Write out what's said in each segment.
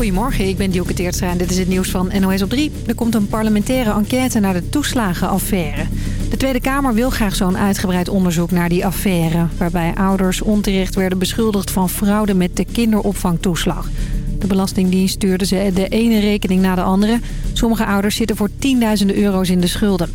Goedemorgen, ik ben Dielke Teertstra en dit is het nieuws van NOS op 3. Er komt een parlementaire enquête naar de toeslagenaffaire. De Tweede Kamer wil graag zo'n uitgebreid onderzoek naar die affaire... waarbij ouders onterecht werden beschuldigd van fraude met de kinderopvangtoeslag. De Belastingdienst stuurde ze de ene rekening na de andere. Sommige ouders zitten voor tienduizenden euro's in de schulden.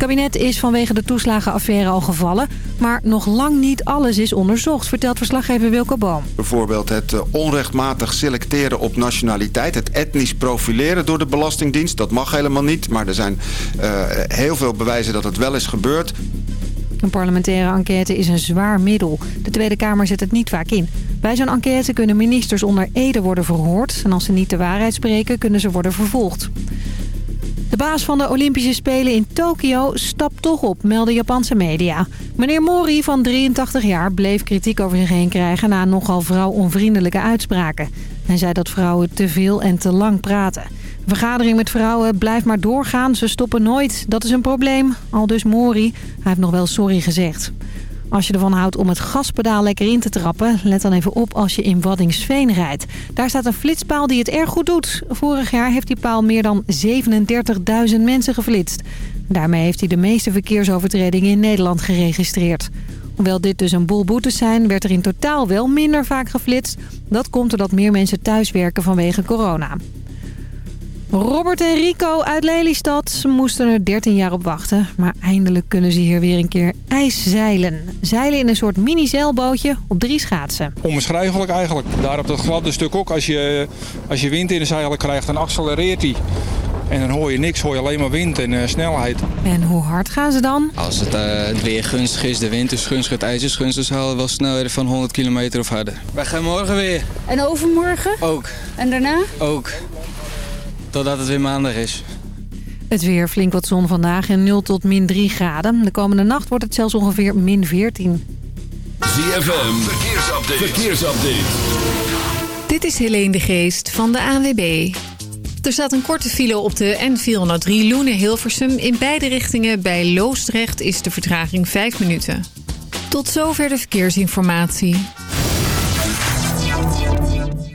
Het kabinet is vanwege de toeslagenaffaire al gevallen... maar nog lang niet alles is onderzocht, vertelt verslaggever Wilco Boom. Bijvoorbeeld het eh, onrechtmatig selecteren op nationaliteit... het etnisch profileren door de Belastingdienst. Dat mag helemaal niet, maar er zijn uh, heel veel bewijzen dat het wel is gebeurd. Een parlementaire enquête is een zwaar middel. De Tweede Kamer zet het niet vaak in. Bij zo'n enquête kunnen ministers onder ede worden verhoord... en als ze niet de waarheid spreken, kunnen ze worden vervolgd. De baas van de Olympische Spelen in Tokio stapt toch op, melden Japanse media. Meneer Mori van 83 jaar bleef kritiek over zich heen krijgen... na nogal vrouwonvriendelijke uitspraken. Hij zei dat vrouwen te veel en te lang praten. Vergadering met vrouwen blijft maar doorgaan, ze stoppen nooit. Dat is een probleem, al dus Mori. Hij heeft nog wel sorry gezegd. Als je ervan houdt om het gaspedaal lekker in te trappen... let dan even op als je in Waddingsveen rijdt. Daar staat een flitspaal die het erg goed doet. Vorig jaar heeft die paal meer dan 37.000 mensen geflitst. Daarmee heeft hij de meeste verkeersovertredingen in Nederland geregistreerd. Hoewel dit dus een boel boetes zijn, werd er in totaal wel minder vaak geflitst. Dat komt doordat meer mensen thuiswerken vanwege corona. Robert en Rico uit Lelystad moesten er 13 jaar op wachten. Maar eindelijk kunnen ze hier weer een keer ijszeilen. Zeilen in een soort mini-zeilbootje op drie schaatsen. Onbeschrijfelijk eigenlijk. Daar op dat gladde stuk ook. Als je, als je wind in de zeilen krijgt, dan accelereert hij. En dan hoor je niks, hoor je alleen maar wind en uh, snelheid. En hoe hard gaan ze dan? Als het, uh, het weer gunstig is, de wind is gunstig, het ijs is gunstig... dan halen we wel snelheden van 100 kilometer of harder. Wij gaan morgen weer. En overmorgen? Ook. En daarna? Ook. Totdat het weer maandag is. Het weer flink wat zon vandaag en 0 tot min 3 graden. De komende nacht wordt het zelfs ongeveer min 14. ZFM, verkeersupdate. verkeersupdate. Dit is Helene de Geest van de ANWB. Er staat een korte file op de N403 Loenen-Hilversum. In beide richtingen bij Loosdrecht is de vertraging 5 minuten. Tot zover de verkeersinformatie.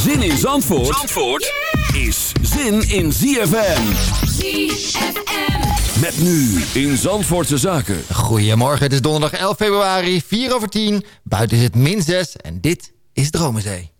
Zin in Zandvoort, Zandvoort is zin in ZFM. ZFM. Met nu in Zandvoortse Zaken. Goedemorgen, het is donderdag 11 februari, 4 over 10. Buiten is het min 6 en dit is Dromenzee.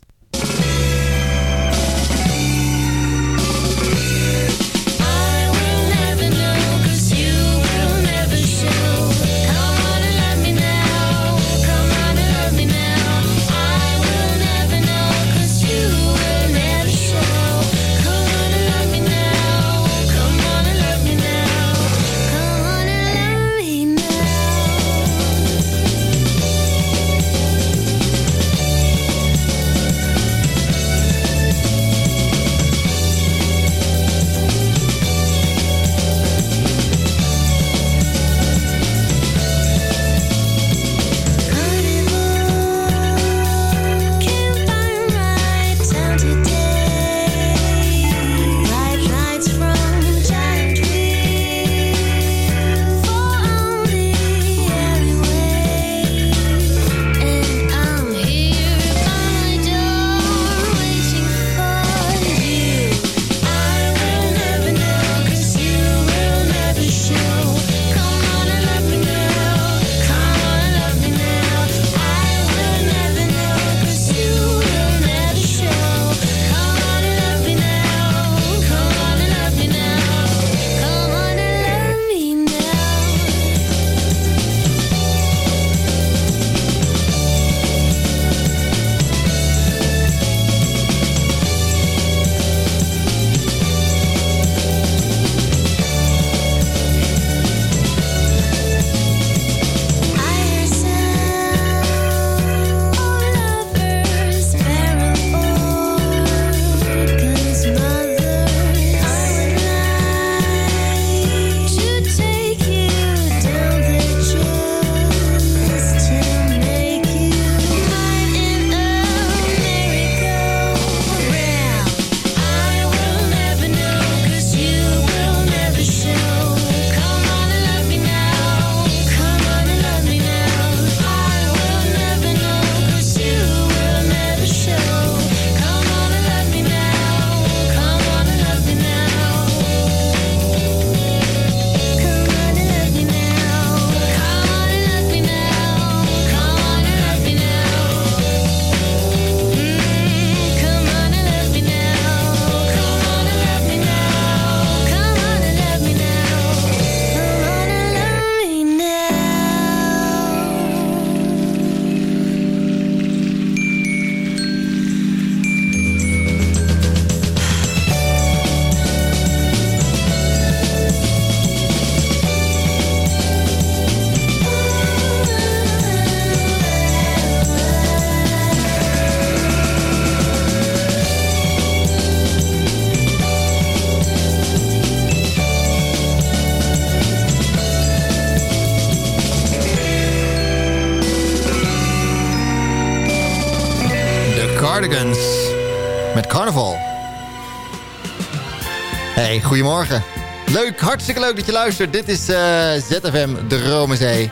Goedemorgen. Leuk, hartstikke leuk dat je luistert. Dit is uh, ZFM De Romezee.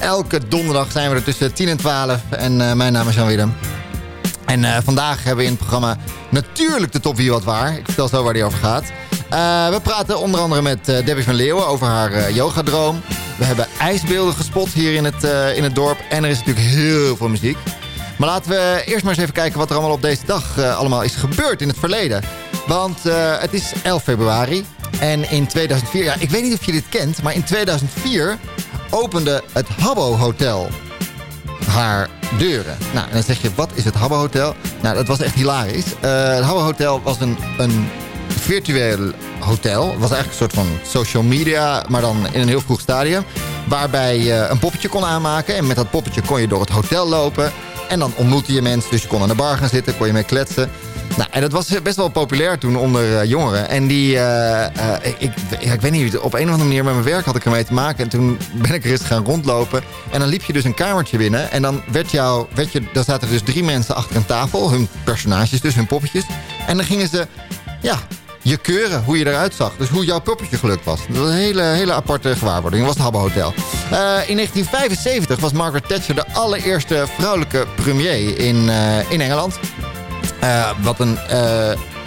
Elke donderdag zijn we er tussen 10 en 12. En uh, mijn naam is Jan Willem. En uh, vandaag hebben we in het programma natuurlijk de top wie wat waar. Ik vertel zo waar die over gaat. we praten onder andere met Debbie van Leeuwen over haar yogadroom. We hebben ijsbeelden gespot hier in het, in het dorp. En er is natuurlijk heel veel muziek. Maar laten we eerst maar eens even kijken wat er allemaal op deze dag allemaal is gebeurd in het verleden. Want uh, het is 11 februari. En in 2004, ja, ik weet niet of je dit kent, maar in 2004 opende het Habbo Hotel haar deuren. Nou, en dan zeg je, wat is het Habbo Hotel? Nou, dat was echt hilarisch. Uh, het Habbo Hotel was een, een virtueel hotel. Het was eigenlijk een soort van social media, maar dan in een heel vroeg stadium. Waarbij je een poppetje kon aanmaken. En met dat poppetje kon je door het hotel lopen. En dan ontmoette je mensen, dus je kon aan de bar gaan zitten, kon je mee kletsen. Nou, en dat was best wel populair toen onder uh, jongeren. En die, uh, uh, ik, ik weet niet, op een of andere manier met mijn werk had ik ermee te maken. En toen ben ik er eens gaan rondlopen. En dan liep je dus een kamertje binnen. En dan werd jou, werd je, daar zaten dus drie mensen achter een tafel. Hun personages dus, hun poppetjes. En dan gingen ze, ja, je keuren, hoe je eruit zag. Dus hoe jouw poppetje gelukt was. Dat was een hele, hele aparte gewaarwording. Dat was het Habbo Hotel. In 1975 was Margaret Thatcher de allereerste vrouwelijke premier in, in Engeland. Uh, wat een,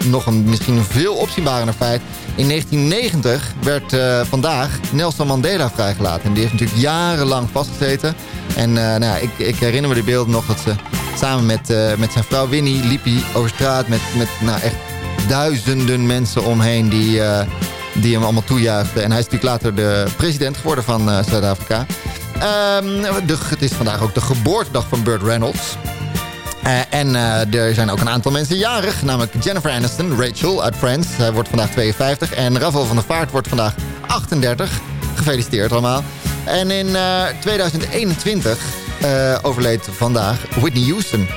nog een misschien veel opzienbarender feit. In 1990 werd vandaag Nelson Mandela vrijgelaten. En die heeft natuurlijk jarenlang vastgezeten. En nou, ik, ik herinner me de beelden nog dat ze samen met, met zijn vrouw Winnie liep hij over straat met, met nou, echt duizenden mensen omheen die, die hem allemaal toejuichten. En hij is natuurlijk later de president geworden van Zuid-Afrika. Um, het is vandaag ook de geboortedag van Burt Reynolds. Uh, en er zijn ook een aantal mensen jarig. Namelijk Jennifer Aniston, Rachel uit Friends. Zij wordt vandaag 52. En Ravel van der Vaart wordt vandaag 38. Gefeliciteerd allemaal. En in 2021 overleed vandaag Whitney Houston.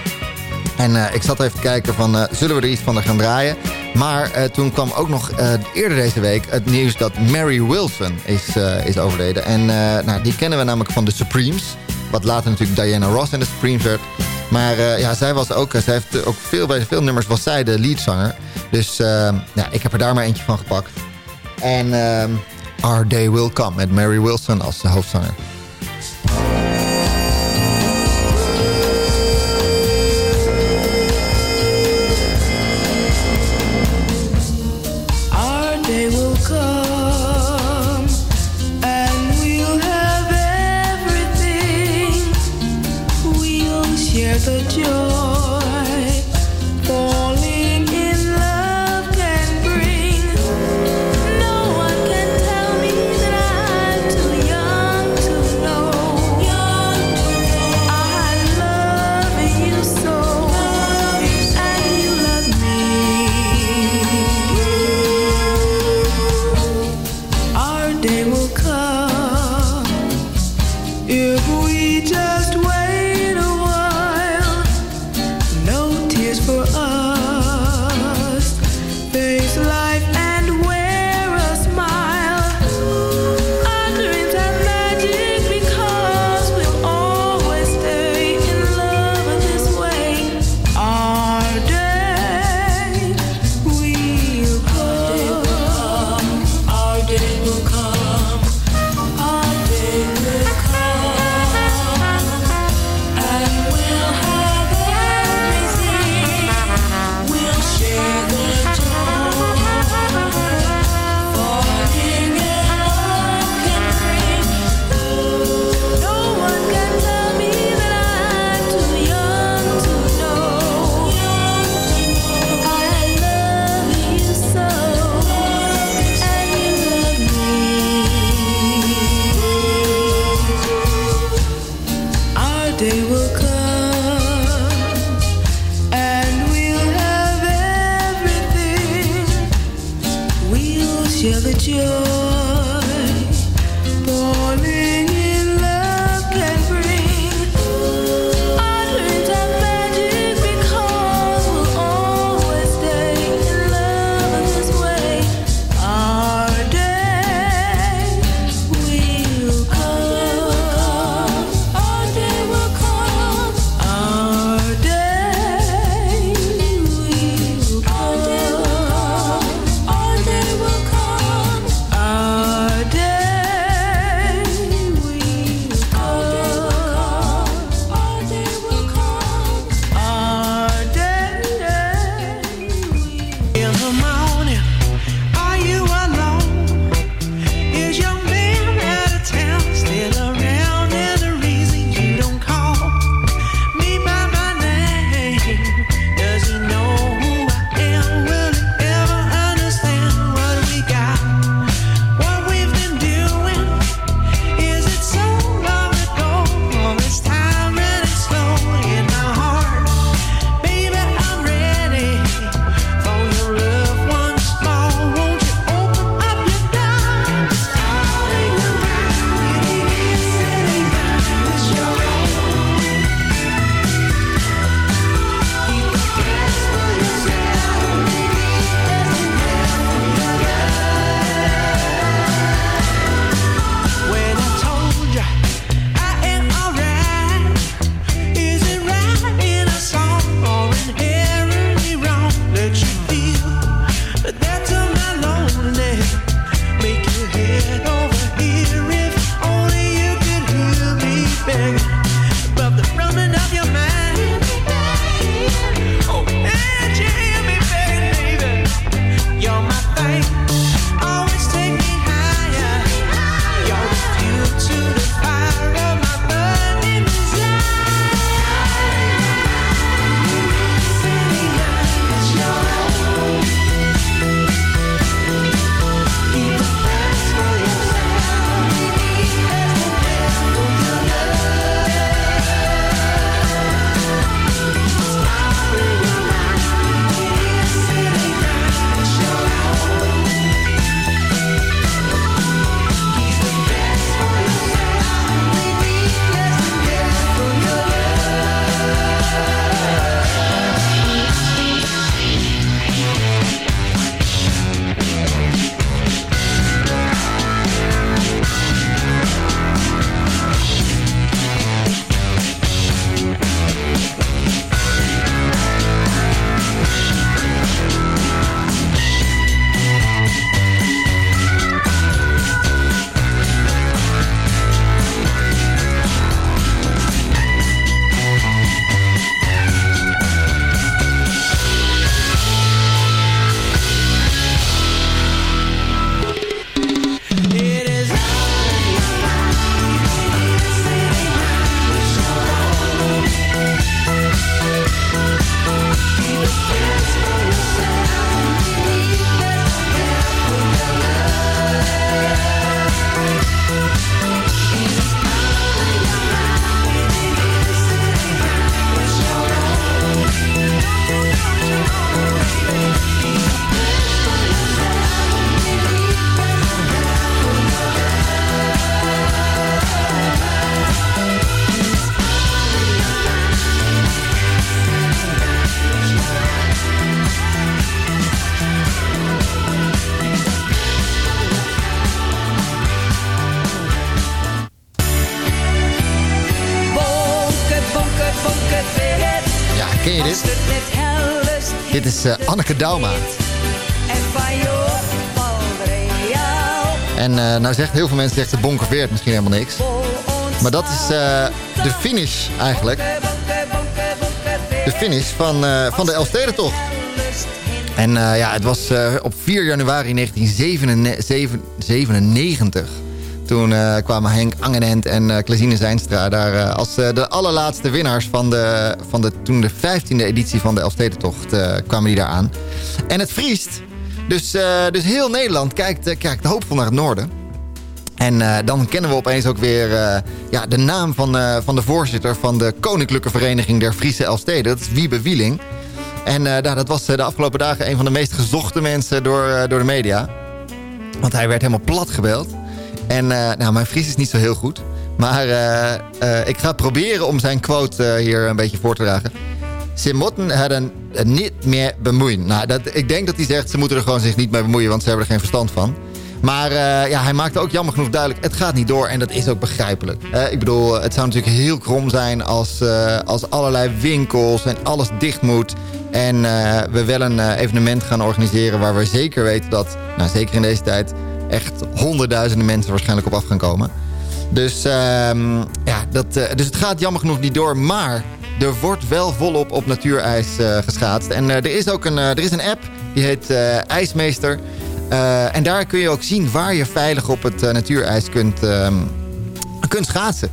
En ik zat even te kijken van, zullen we er iets van gaan draaien? Maar toen kwam ook nog eerder deze week het nieuws dat Mary Wilson is, is overleden. En nou, die kennen we namelijk van de Supremes. Wat later natuurlijk Diana Ross en de Supremes werd. Maar ja, zij was ook, zij heeft ook veel, bij veel nummers was zij de leadzanger. Dus ja, ik heb er daar maar eentje van gepakt. En Our Day Will Come met Mary Wilson als hoofdzanger. Is Anneke Dauma. En uh, nou zegt heel veel mensen zegt de bonkerveert misschien helemaal niks. Maar dat is uh, de finish eigenlijk. De finish van, uh, van de Elfstedentocht. En ja, het was op 4 januari 1997. Toen kwamen Henk Angenent en uh, Klazine Zijnstra daar als de allerlaatste winnaars van de, van de, toen de 15e editie van de Elfstedentocht kwamen die daar aan. En het vriest. Dus, dus heel Nederland kijkt, kijkt hoopvol naar het noorden. En dan kennen we opeens ook weer ja, de naam van, van de voorzitter... van de Koninklijke Vereniging der Friese Elfsteden. Dat is Wiebe Wieling. En nou, dat was de afgelopen dagen een van de meest gezochte mensen door, door de media. Want hij werd helemaal plat gebeld. En nou, mijn Fries is niet zo heel goed. Maar ik ga proberen om zijn quote hier een beetje voor te dragen. Ze moeten er niet meer bemoeien. Nou, dat, ik denk dat hij zegt, ze moeten er gewoon zich niet mee bemoeien... want ze hebben er geen verstand van. Maar ja, hij maakte ook jammer genoeg duidelijk... het gaat niet door en dat is ook begrijpelijk. Ik bedoel, het zou natuurlijk heel krom zijn... als, als allerlei winkels en alles dicht moet... en we wel een evenement gaan organiseren... waar we zeker weten dat, nou, zeker in deze tijd... echt honderdduizenden mensen waarschijnlijk op af gaan komen. Dus, ehm, ja, dat, dus het gaat jammer genoeg niet door, maar... Er wordt wel volop op natuurijs geschaatst. En er is ook een, er is een app, die heet IJsmeester... Uh, en daar kun je ook zien waar je veilig op het uh, natuurijs kunt, uh, kunt schaatsen.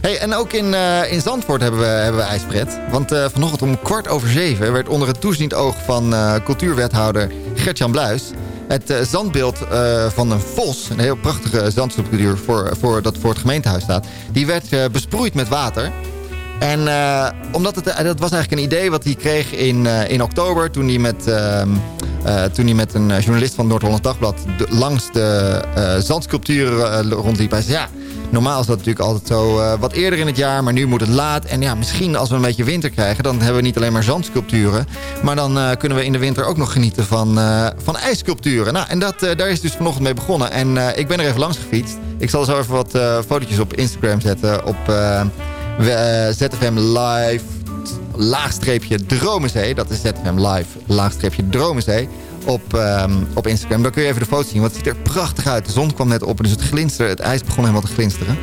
Hey, en ook in, uh, in Zandvoort hebben we, hebben we ijspret. Want vanochtend om kwart over zeven werd onder het toeziend oog van cultuurwethouder Gertjan Bluis... het zandbeeld van een vos, een heel prachtige zandsculptuur voor, voor, dat voor het gemeentehuis staat... die werd besproeid met water... En omdat het, dat was eigenlijk een idee wat hij kreeg in, in oktober... toen hij met, uh, toen hij met een journalist van Noord-Hollands Dagblad... Langs de zandsculpturen rondliep. Hij zei, ja, normaal is dat natuurlijk altijd zo wat eerder in het jaar... maar nu moet het laat. En ja, misschien als we een beetje winter krijgen... dan hebben we niet alleen maar zandsculpturen... maar dan kunnen we in de winter ook nog genieten van, van ijssculpturen. Nou, en dat, daar is dus vanochtend mee begonnen. En ik ben er even langs gefietst. Ik zal zo even wat fotootjes op Instagram zetten... op ZFM Live, laagstreepje Dromenzee. Dat is ZFM Live, laagstreepje Dromenzee. Op, um, op Instagram. Daar kun je even de foto zien. Want het ziet er prachtig uit. De zon kwam net op. Dus het glinsterde. Het ijs begon helemaal te glinsteren.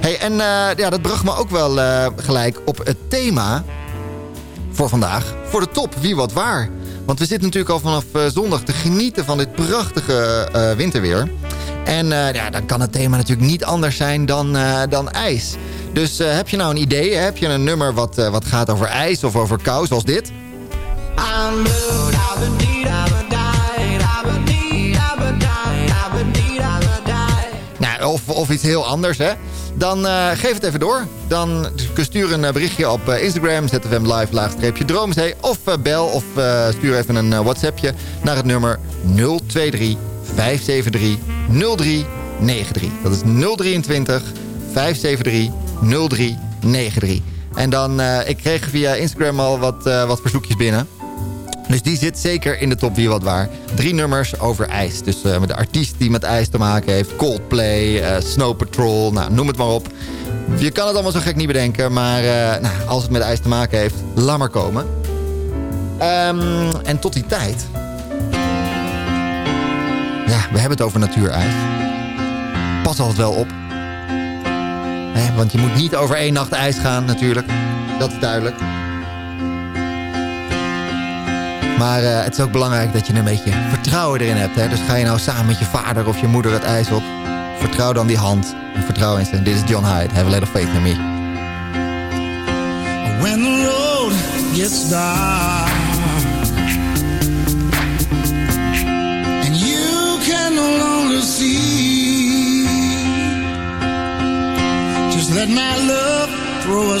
Hey, en uh, ja, dat bracht me ook wel uh, gelijk op het thema voor vandaag. Voor de top. Wie wat waar. Want we zitten natuurlijk al vanaf uh, zondag te genieten van dit prachtige winterweer. En ja, dan kan het thema natuurlijk niet anders zijn dan, dan ijs. Dus heb je nou een idee? Heb je een nummer wat, wat gaat over ijs of over kou, zoals dit? Nou, of, of iets heel anders, hè? Dan uh, geef het even door. Dan stuur een berichtje op Instagram, ZFM Live, laagstreepje Droomzee. Of bel of stuur even een WhatsAppje naar het nummer 023 573 0393. Dat is 023 573 0393. En dan, ik kreeg via Instagram al wat, wat verzoekjes binnen. Dus die zit zeker in de top wie wat waar. Drie nummers over ijs. Dus uh, met de artiest die met ijs te maken heeft. Coldplay, Snow Patrol, nou, noem het maar op. Je kan het allemaal zo gek niet bedenken. Maar nou, als het met ijs te maken heeft, laat maar komen. Um, en tot die tijd... Ja, we hebben het over natuurijs. Pas altijd wel op want je moet niet over één nacht ijs gaan natuurlijk. Dat is duidelijk. Maar uh, het is ook belangrijk dat je een beetje vertrouwen erin hebt. Hè? Dus ga je nou samen met je vader of je moeder het ijs op. Vertrouw dan die hand. En vertrouw in ze. Dit is John Hyde. Have a little faith in me. When the road gets dark And you can no longer see let my love throw a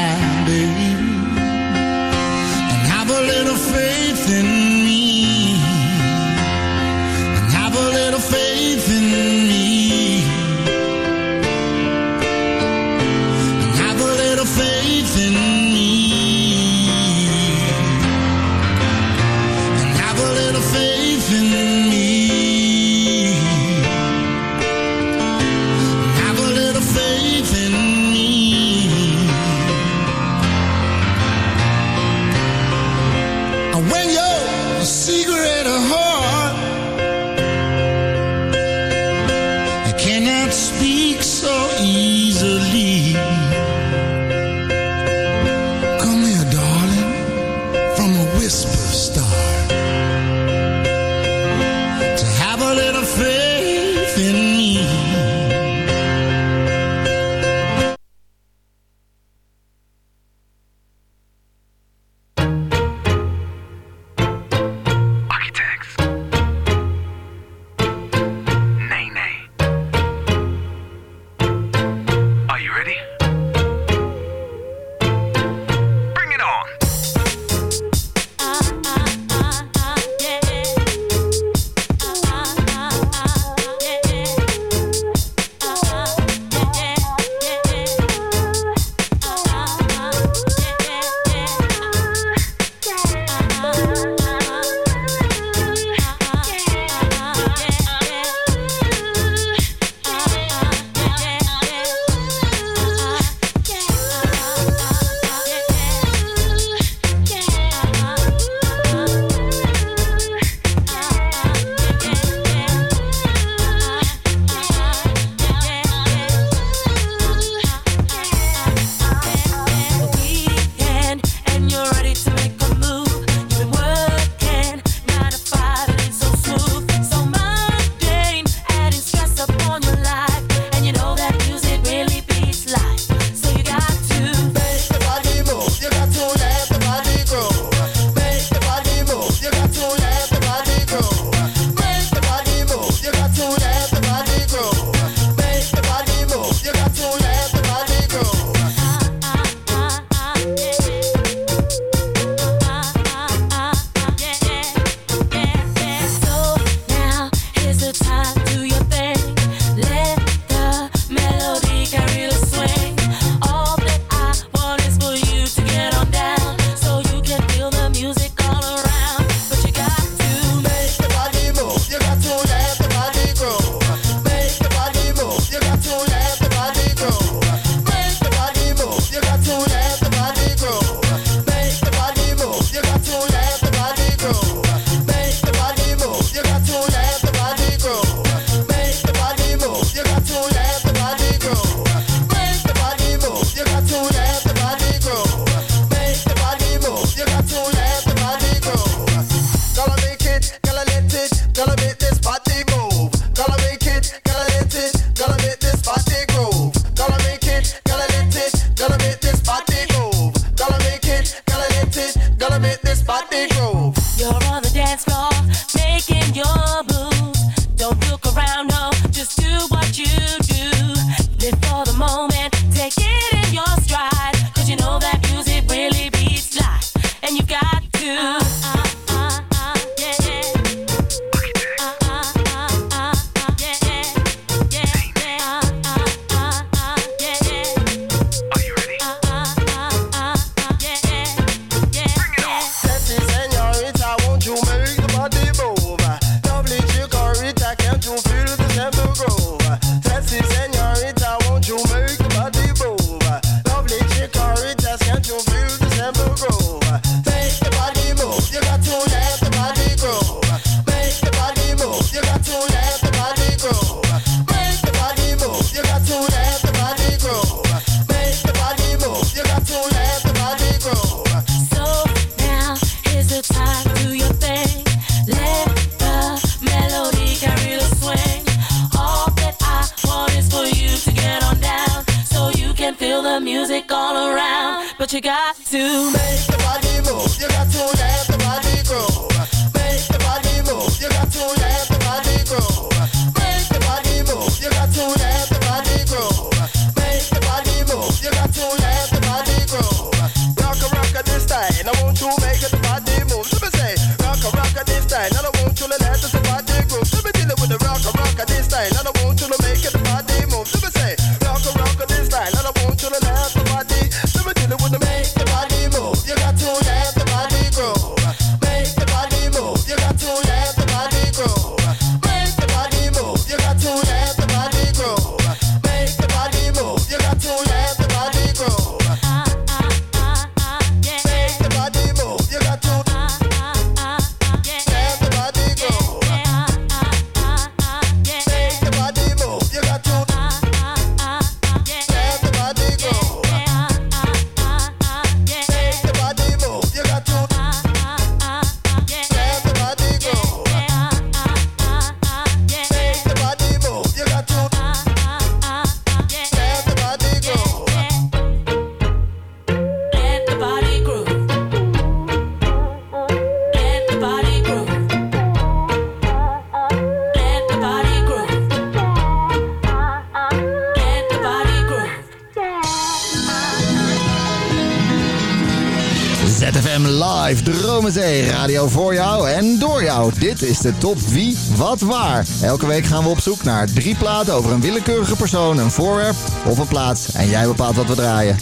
Dromenzee, radio voor jou en door jou. Dit is de top wie, wat, waar. Elke week gaan we op zoek naar drie platen over een willekeurige persoon, een voorwerp of een plaats. En jij bepaalt wat we draaien.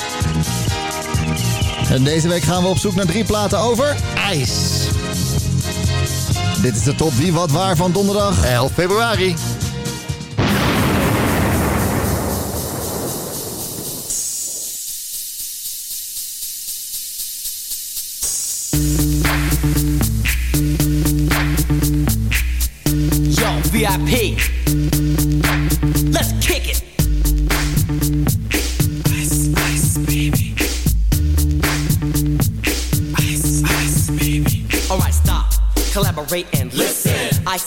En deze week gaan we op zoek naar drie platen over ijs. Dit is de top wie, wat, waar van donderdag 11 februari.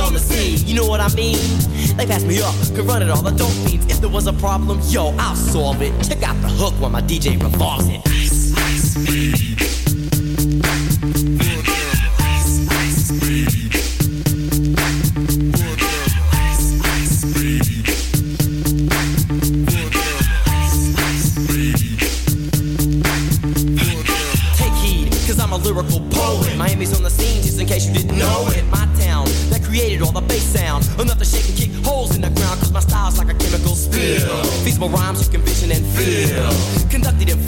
On the scene, you know what I mean? They passed me up, could run it all, the dope fiends. If there was a problem, yo, I'll solve it. Check out the hook while my DJ revolves it. Ice. Ice,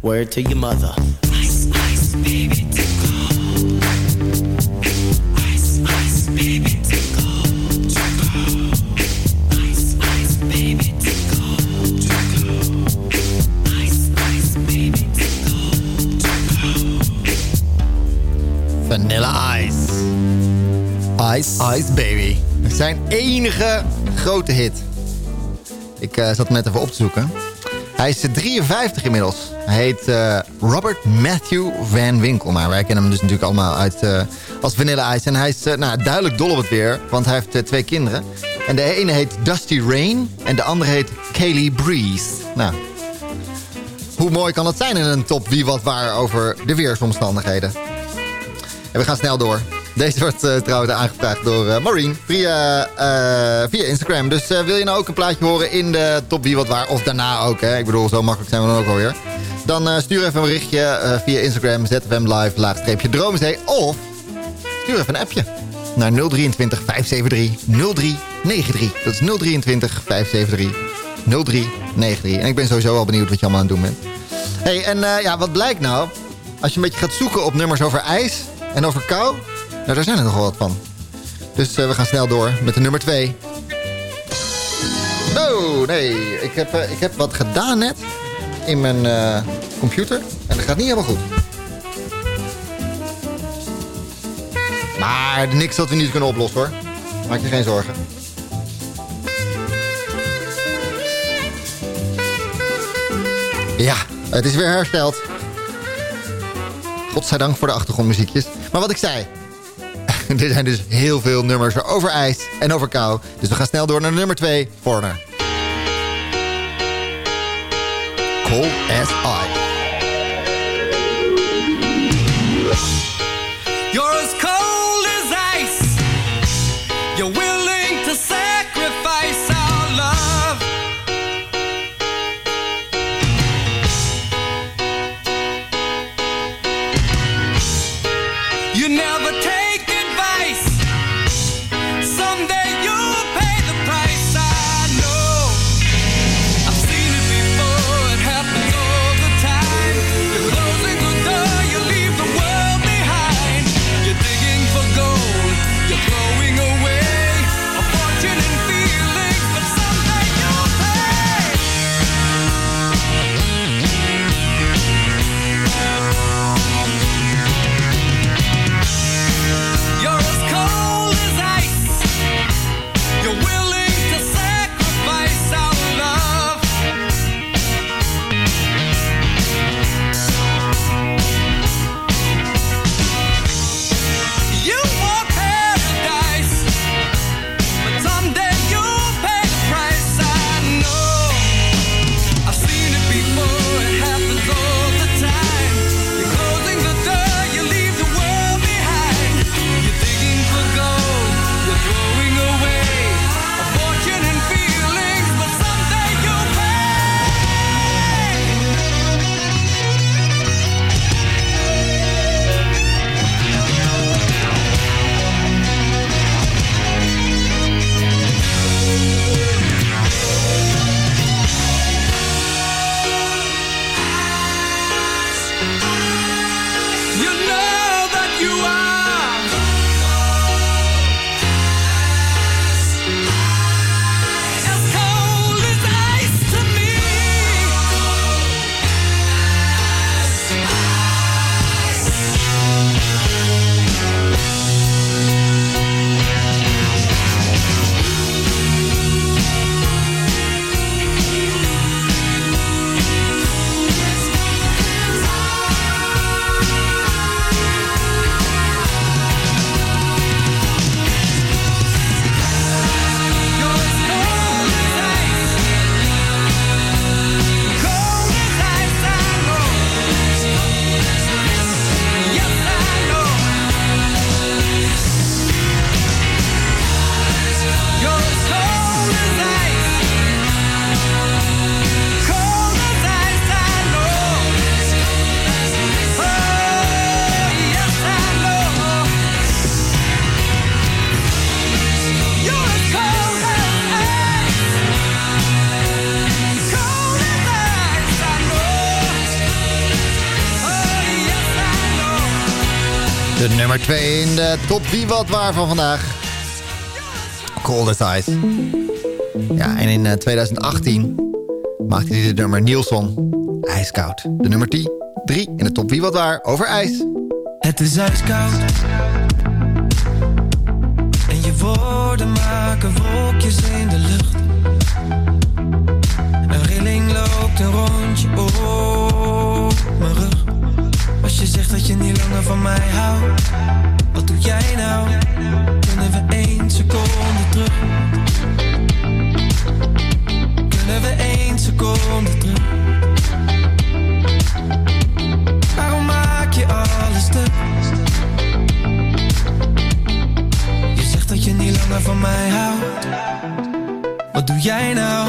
Word to your mother. Ice, ice, baby, tickle. Ice, ice, baby, tickle. Tickle. Ice, ice, baby, tickle. Tickle. Ice, ice, baby, tickle. Vanilla Ice. Ice. Ice Baby. Zijn enige grote hit. Ik eh, zat hem net even op te zoeken. Hij is 53 inmiddels. Hij heet eh, Robert Matthew Van Winkel. Maar wij kennen hem dus natuurlijk allemaal uit, eh, als Vanilla Ice. En hij is eh, nou, duidelijk dol op het weer. Want hij heeft twee kinderen. En de ene heet Dusty Rain. En de andere heet Kaylee Breeze. Nou, hoe mooi kan het zijn in een top wie wat waar over de weersomstandigheden. En we gaan snel door. Deze wordt uh, trouwens aangevraagd door uh, Maureen via, via Instagram. Dus wil je nou ook een plaatje horen in de top wie wat waar? Of daarna ook, hè? Ik bedoel, zo makkelijk zijn we dan ook alweer. Dan stuur even een berichtje via Instagram, ZFM Live, laagstreepje Dromenzee. Of stuur even een appje naar 023 573 0393. Dat is 023 573 0393. En ik ben sowieso wel benieuwd wat je allemaal aan het doen bent. hey, en ja, wat blijkt nou? Als je een beetje gaat zoeken op nummers over ijs en over kou... Nou, daar zijn er nogal wat van. Dus we gaan snel door met de nummer 2. Oh, nee. Ik heb, ik heb wat gedaan net in mijn uh, computer. En dat gaat niet helemaal goed. Maar niks dat we niet kunnen oplossen, hoor. Maak je geen zorgen. Ja, het is weer hersteld. Godzijdank voor de achtergrondmuziekjes. Maar wat ik zei, er zijn dus heel veel nummers over ijs en over kou. Dus we gaan snel door naar nummer 2, Foreigner. Cold as ice. Nummer 2 in de top wie wat waar van vandaag. Cold as Ice. Ja, en in eh, 2018 maakte hij dit nummer Nielsen ijskoud. De nummer 10, 3 in de top wie wat waar over ijs. Het is ijskoud En je woorden maken wolkjes in de lucht Een rilling loopt een rondje op mijn rug zegt dat je niet langer van mij houdt Wat doe jij nou? Kunnen we één seconde terug? Kunnen we één seconde terug? Waarom maak je alles stuk? Je zegt dat je niet langer van mij houdt. Wat doe jij nou?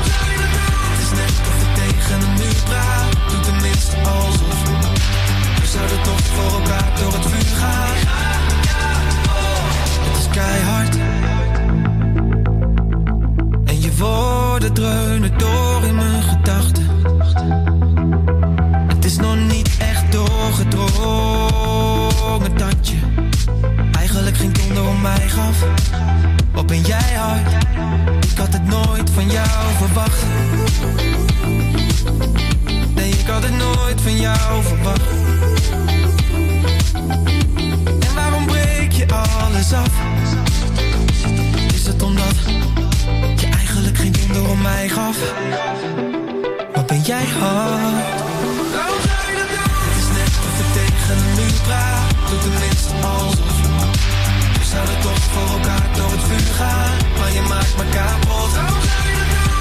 Door het vuur gaan. Het is keihard. En je woorden dreunen door in mijn gedachten. Het is nog niet echt doorgedrongen dat je eigenlijk geen donder om mij gaf. Wat ben jij hard? Ik had het nooit van jou verwacht. Nee, ik had het nooit van jou verwacht. En waarom breek je alles af? Is het omdat je eigenlijk geen donder om mij gaf? Wat ben jij hard? Het is net of ik tegen een muur praat. Doe tenminste alsof. We zouden toch voor elkaar door het vuur gaan. Maar je maakt me kapot.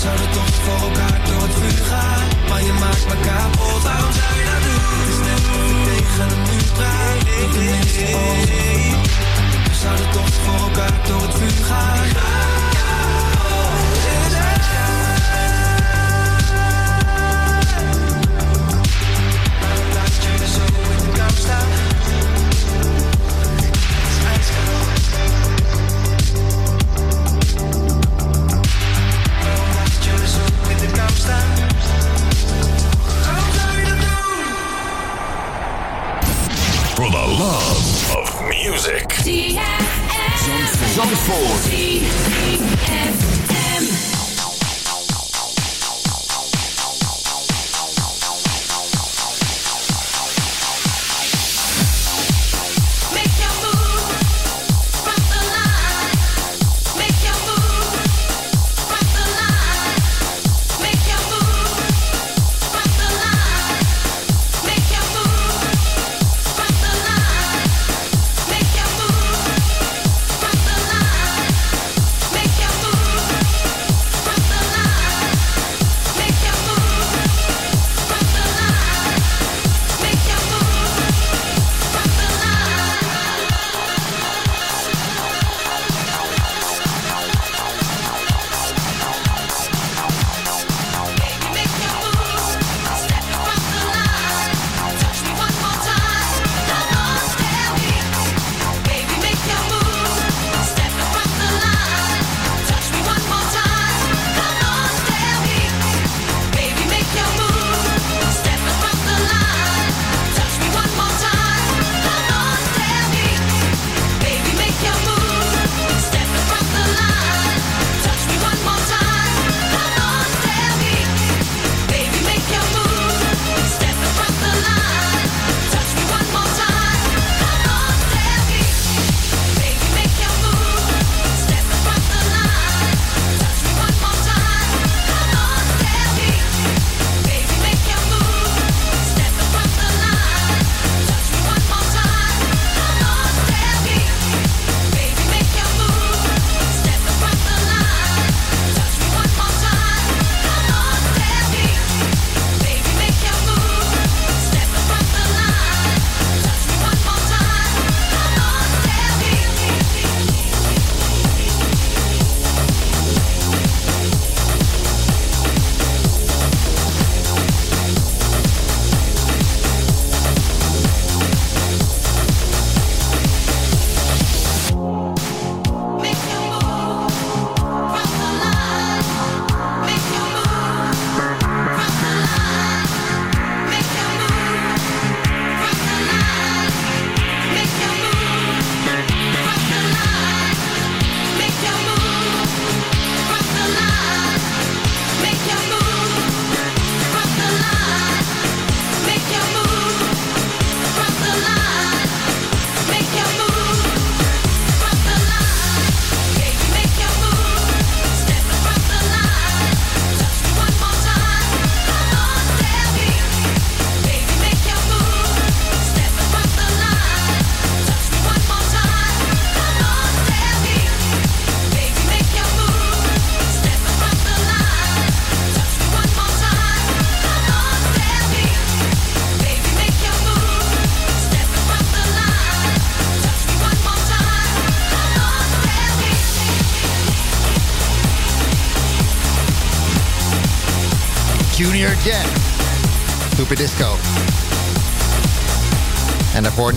Zouden toch voor elkaar door het vuur gaan. Maar je maakt me kapot. Waarom zou je dat doen? Het is ik tegen een muur praat. Tenminste alsof. We zouden toch voor elkaar door het vuur gaan. Music. Zandvoort.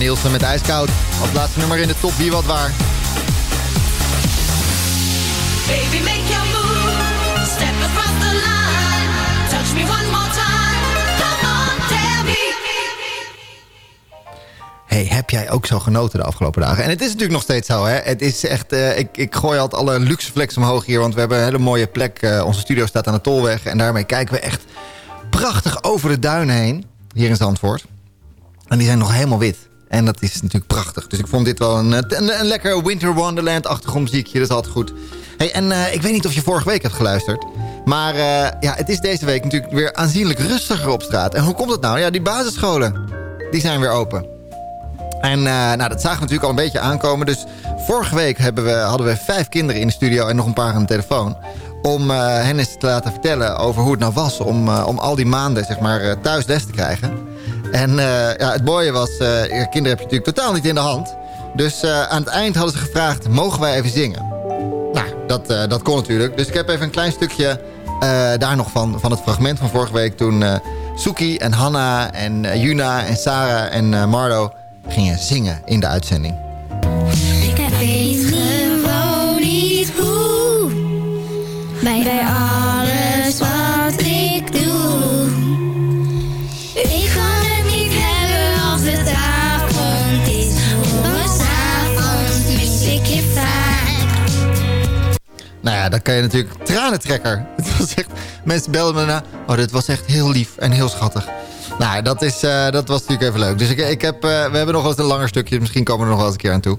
Nielsen met IJskoud. Als laatste nummer in de top Wie Wat Waar. Baby, make your move. Step across the line. Touch me one more time. Come on, tell me. Hey, heb jij ook zo genoten de afgelopen dagen? En het is natuurlijk nog steeds zo, hè? Het is echt, eh, ik, ik gooi altijd alle luxe flex omhoog hier... want we hebben een hele mooie plek. Eh, onze studio staat aan de Tolweg... en daarmee kijken we echt prachtig over de duinen heen... hier in Zandvoort. En die zijn nog helemaal wit. En dat is natuurlijk prachtig. Dus ik vond dit wel een, een, een lekker Winter Wonderland achtergrondmuziekje. Dat is altijd goed. Hey, en eh, ik weet niet of je vorige week hebt geluisterd. Maar eh, ja, het is deze week natuurlijk weer aanzienlijk rustiger op straat. En hoe komt dat nou? Ja, die basisscholen, die zijn weer open. En eh, nou, dat zagen we natuurlijk al een beetje aankomen. Dus vorige week we, hadden we vijf kinderen in de studio en nog een paar aan de telefoon. Om eh, hen eens te laten vertellen over hoe het nou was om, eh, om al die maanden zeg maar, eh, thuis les te krijgen. En eh, ja, het mooie was, eh, ja, kinderen heb je natuurlijk totaal niet in de hand. Dus eh, aan het eind hadden ze gevraagd, mogen wij even zingen? Nou, dat, eh, dat kon natuurlijk. Dus ik heb even een klein stukje eh, daar nog van, van het fragment van vorige week... toen eh Suki en Hanna en eh, Juna en Sarah en eh, Marlo gingen zingen in de uitzending. Ik weet gewoon niet hoe. Bij Nou ja, dan kan je natuurlijk tranentrekker. Het was echt, mensen belden me na. Oh, dit was echt heel lief en heel schattig. Nou, dat, is, eh, dat was natuurlijk even leuk. Dus ik, ik heb, eh, we hebben nog wel eens een langer stukje. Misschien komen we er nog wel eens een keer aan toe.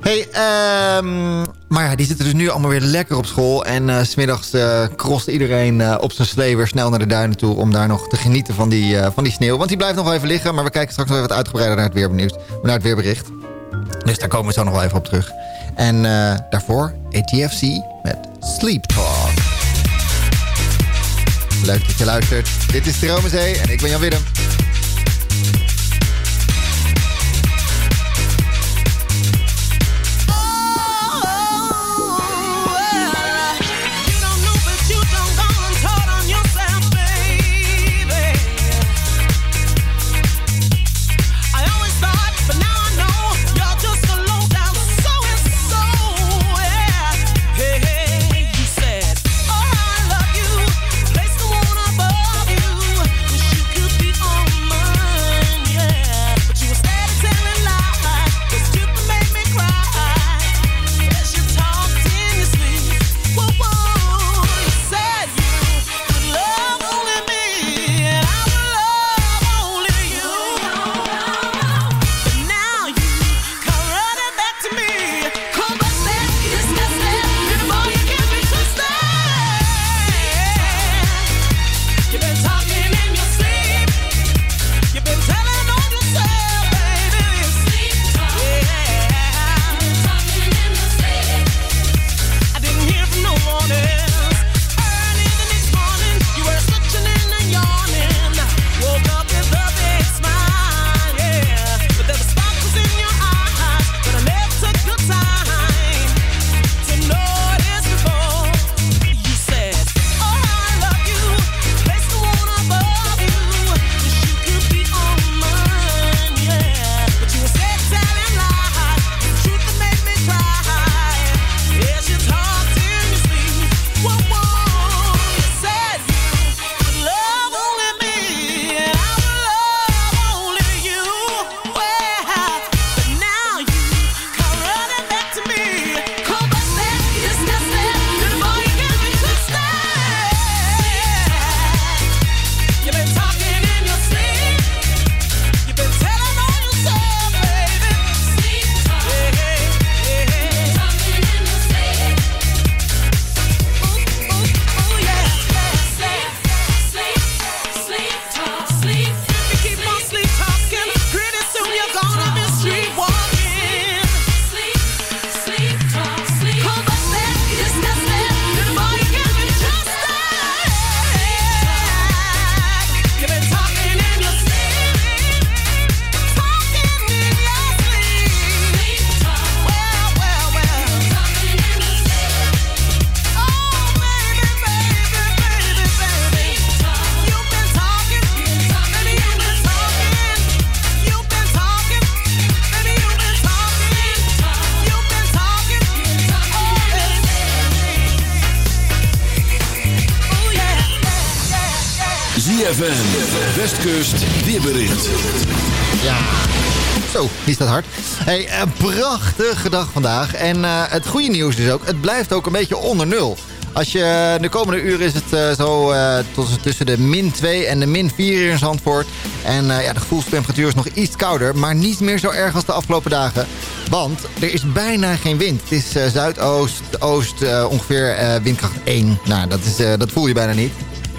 Hey, ehm, maar ja, die zitten dus nu allemaal weer lekker op school. En s smiddags crost iedereen op zijn slee weer snel naar de duinen toe... om daar nog te genieten van die, van die sneeuw. Want die blijft nog wel even liggen. Maar we kijken straks nog even wat uitgebreider naar het, weerbenieuws, naar het weerbericht. Dus daar komen we zo nog wel even op terug. En eh, daarvoor ATFC met Sleep Talk. Leuk dat je luistert. Dit is Dromenzee en ik ben Jan Willem. Die staat hard. Hey, een prachtige dag vandaag. En eh, het goede nieuws is ook, het blijft ook een beetje onder nul. Als je, de komende uren is het eh, zo eh, tussen de min 2 en de min 4 hier in Zandvoort. En eh, ja, de gevoelstemperatuur is nog iets kouder, maar niet meer zo erg als de afgelopen dagen. Want er is bijna geen wind. Het is eh, zuidoost, oost, eh, ongeveer eh, windkracht 1. Nou, dat, is, eh, dat voel je bijna niet.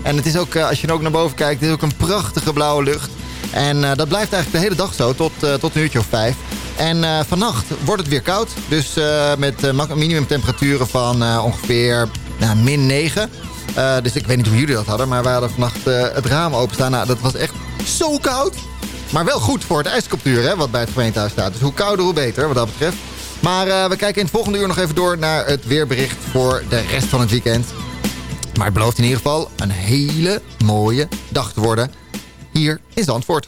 En het is ook, eh, als je ook naar boven kijkt, het is ook een prachtige blauwe lucht. En eh, dat blijft eigenlijk de hele dag zo, tot, eh, tot een uurtje of vijf. En eh, vannacht wordt het weer koud. Dus met minimumtemperaturen van ongeveer nou, min 9. Eh, dus ik weet niet hoe jullie dat hadden, maar wij hadden vannacht het raam openstaan. Nou, dat was echt zo koud. Maar wel goed voor het ijsculptuur, hè, wat bij het gemeentehuis staat. Dus hoe kouder, hoe beter, wat dat betreft. Maar we kijken in het volgende uur nog even door naar het weerbericht voor de rest van het weekend. Maar het belooft in ieder geval een hele mooie dag te worden. Hier in Zandvoort.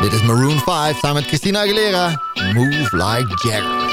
Dit is Maroon 5 samen met Christina Aguilera. Move like Jagger.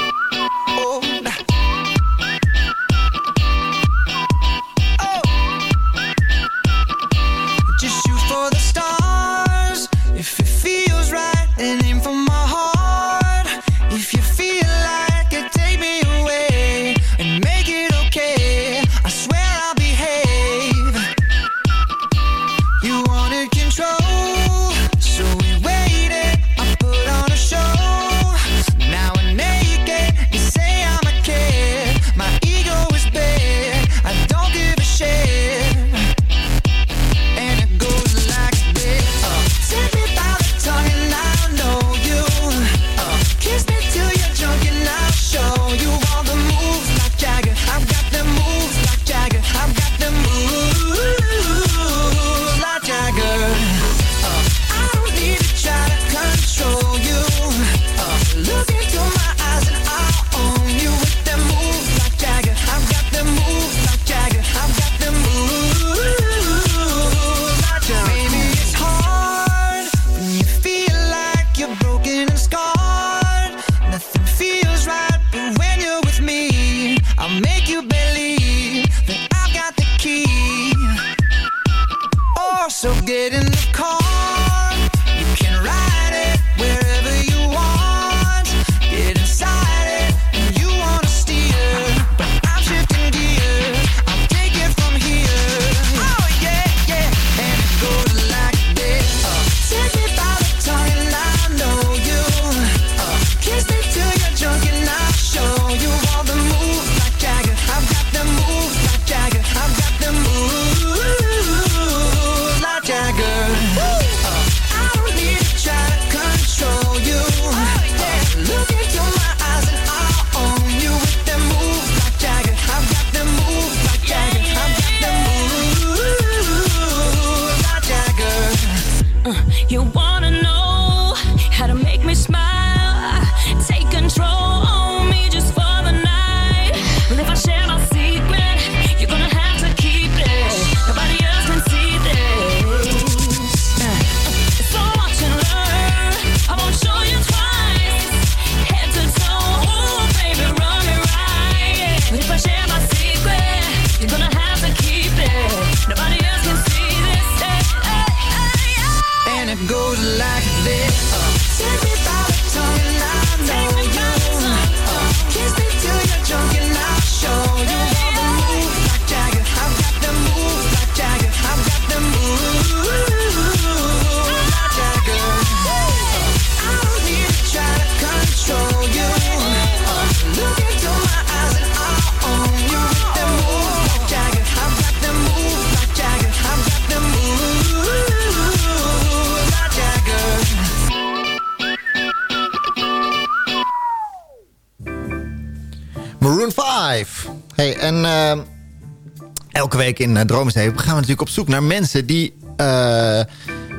Week in uh, gaan we natuurlijk op zoek naar mensen die eh,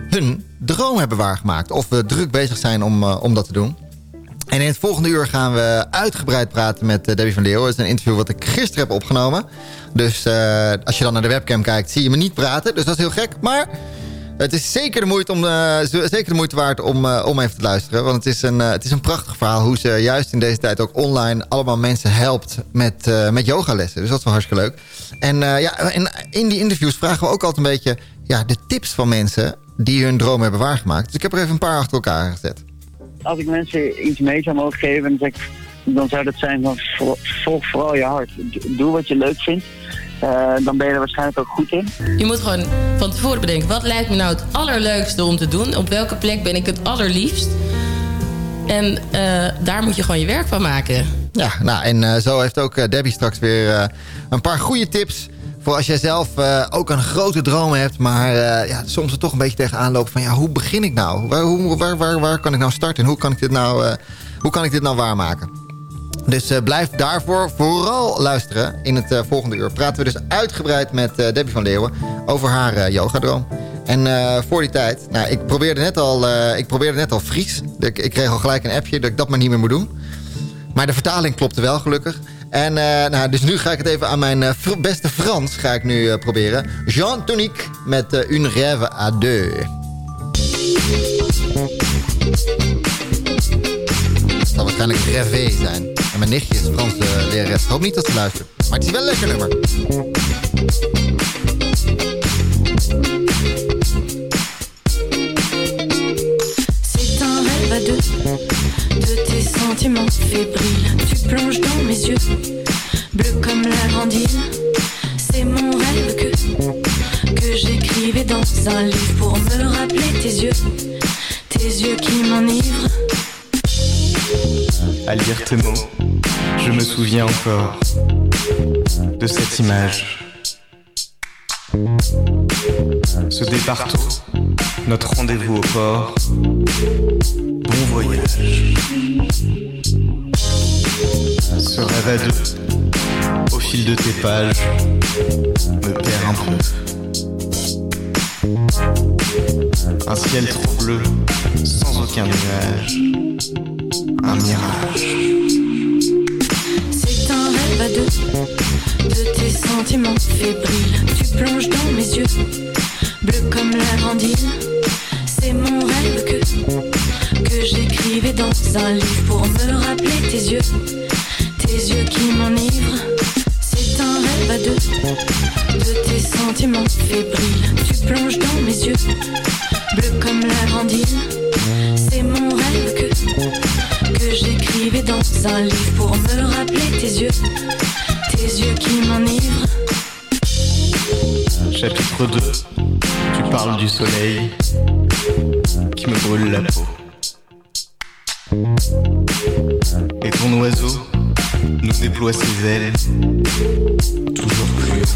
hun droom hebben waargemaakt. Of we druk bezig zijn om, eh, om dat te doen. En in het volgende uur gaan we uitgebreid praten met Debbie van Leeuwen. Het is een interview wat ik gisteren heb opgenomen. Dus als je dan naar de webcam kijkt, zie je me niet praten. Dus dat is heel gek. Maar Het is zeker de moeite, om, eh, zeker moeite waard om, eh, om even te luisteren. Want het is, een, eh, het is een prachtig verhaal hoe ze juist in deze tijd ook online allemaal mensen helpt met, met yogalessen. Dus dat is wel hartstikke leuk. En ja, en in die interviews vragen we ook altijd een beetje ja, de tips van mensen die hun droom hebben waargemaakt. Dus ik heb er even een paar achter elkaar gezet. Als ik mensen iets mee zou mogen geven, dan, zou dat zijn van vo- volg vooral je hart. Doe wat je leuk vindt. Eh, dan ben je er waarschijnlijk ook goed in. Je moet gewoon van tevoren bedenken... wat lijkt me nou het allerleukste om te doen? Op welke plek ben ik het allerliefst? En eh, daar moet je gewoon je werk van maken. Ja, nou en eh, zo heeft ook Debbie straks weer eh, een paar goede tips... voor als jij zelf eh, ook een grote droom hebt... maar eh, ja, soms er toch een beetje tegenaan loopt van... ja, hoe begin ik nou? Waar, hoe, waar, waar, waar kan ik nou starten? En hoe kan ik dit nou, eh, hoe kan ik dit nou waarmaken? Dus eh, blijf daarvoor vooral luisteren. In het eh, volgende uur praten we dus uitgebreid met eh, Debbie van Leeuwen... over haar yogadroom. En voor die tijd, nou, ik probeerde net al, ik probeerde net al Fries. Ik, ik kreeg al gelijk een appje dat ik dat maar niet meer moet doen. Maar de vertaling klopte wel gelukkig. En nou, dus nu ga ik het even aan mijn beste Frans ga ik nu proberen. Jean Tonique met Une rêve à deux. Het zal waarschijnlijk rêvé zijn. En mijn nichtje is Franse lerares. Ik hoop niet dat ze luistert. Maar het is wel een lekker nummer. C'est un rêve à deux de tes sentiments fébriles. Tu plonges dans mes yeux, bleus comme la grande île. C'est mon rêve que, que j'écrivais dans un livre pour me rappeler tes yeux, tes yeux qui m'enivrent. À lire tes mots, je me souviens encore de cette image. Ce départ notre rendez-vous au port. Bon voyage. Ce rêve à deux, au fil de tes pages, me perd un peu. Un ciel trop bleu, sans aucun nuage. Un mirage. De tes sentiments fébriles. Tu plonges dans mes yeux, bleus comme la grande île. C'est mon rêve que, que j'écrivais dans un livre pour me rappeler tes yeux, tes yeux qui m'enivrent. C'est un rêve à deux de tes sentiments fébriles. Tu plonges dans mes yeux, bleus comme la grande île. C'est mon rêve que, que j'écrivais dans un livre pour me rappeler tes yeux, tes yeux qui m'enivrent. Chapitre 2 Tu parles du soleil qui me brûle la peau. Et ton oiseau nous déploie ses ailes toujours plus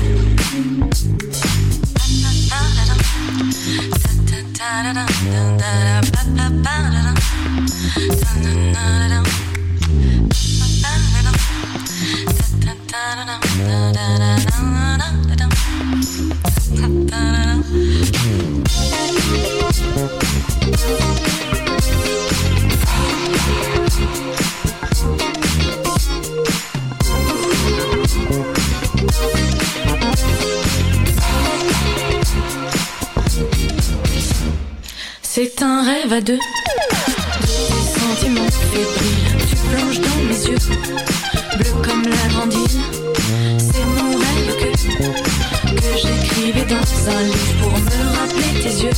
rêve à sentiments fébriles. Tu plonges dans mes yeux, bleus comme la grande île. C'est mon rêve que, que j'écrivais dans un livre pour me rappeler tes yeux,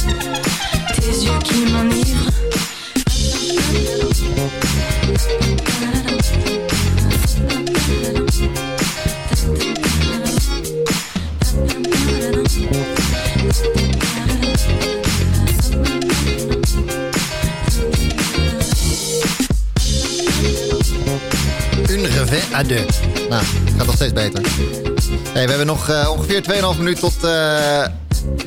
Nou, gaat nog steeds beter. Hey, we hebben nog eh, ongeveer 2,5 minuut tot, eh,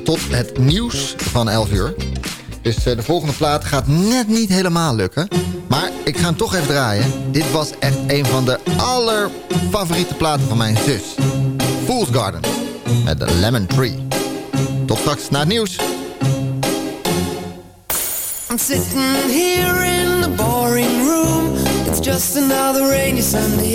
tot het nieuws van 11 uur. Dus eh, de volgende plaat gaat net niet helemaal lukken. Maar ik ga hem toch even draaien. Dit was echt een van de allerfavoriete platen van mijn zus. Fool's Garden. Met de Lemon Tree. Tot straks na het nieuws. I'm sitting here in the boring room. It's just another rainy Sunday.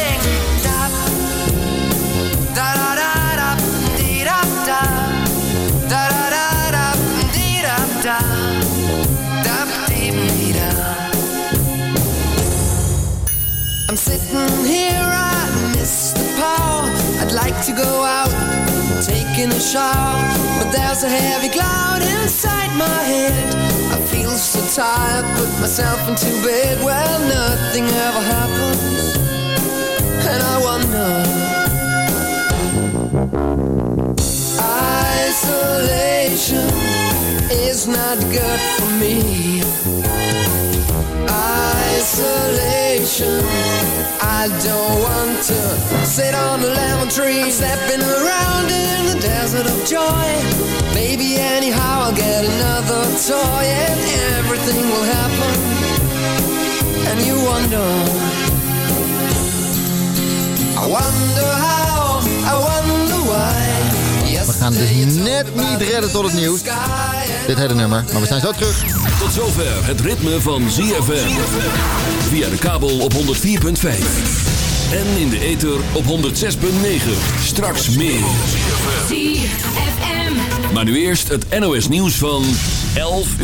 not know Isolation is not good for me. Isolation. I don't want to sit on a lemon tree, stepping around in the desert of joy. Maybe anyhow I'll get another toy and everything will happen. And you wonder. I wonder how. We gaan dus net niet redden tot het nieuws. Dit hele nummer, maar we zijn zo terug. Tot zover het ritme van ZFM. Via de kabel op 104.5. En in de ether op 106.9. Straks meer. ZFM. Maar nu eerst het NOS nieuws van 11 uur.